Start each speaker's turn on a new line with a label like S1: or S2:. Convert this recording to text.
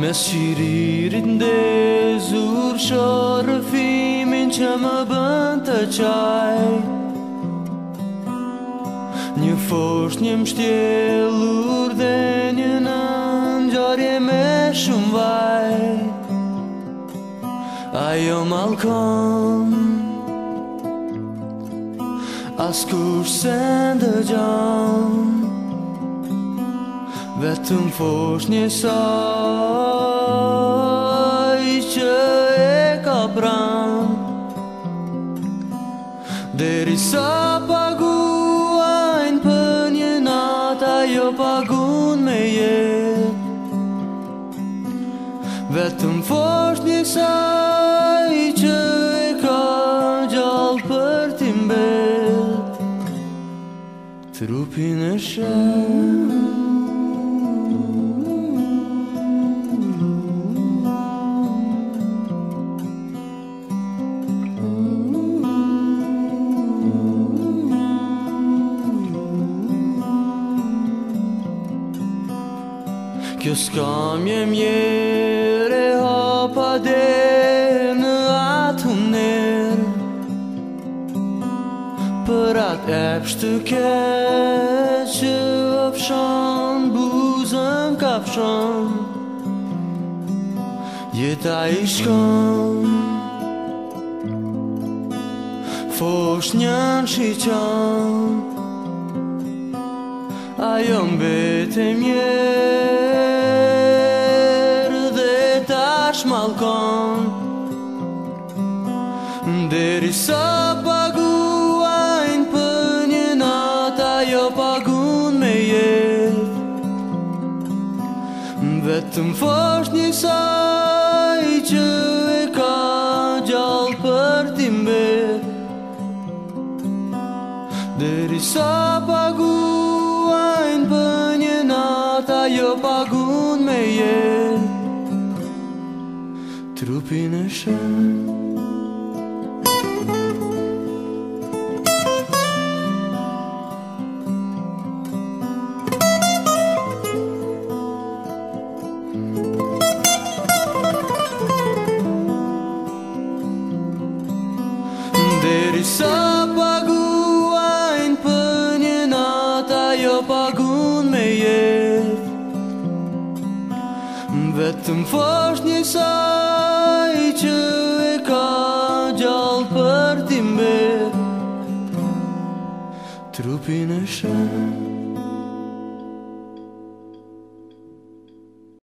S1: Me shqiririt ndezur Shorëfimin që më bënd të qaj Një fosht një mështjelur Dhe një nëngjarje me shumë vaj Ajo malkon Askur se ndë gjan Vetëm fosh një saj që e ka pran Deri sa paguajnë për një nata jo pagun me je Vetëm fosh një saj që e ka gjallë për ti mbet Trupin e shenë Kjo s'ka mje mjere Hapa dhe në atë mner Për atë epsh të keqë Apshon, buzën kapshon Jeta i shkon Fosh njën që qon Ajo mbet e shmalkon Deri Nderi sa paguajnë për një nata jo pagun me jet Vetëm fosht një saj që e ka gjallë për tim Deri sa paguajnë Trupinășan Sapaguain pânjenata jo pagun me jet Vetëm fosh një sa تروبي نشان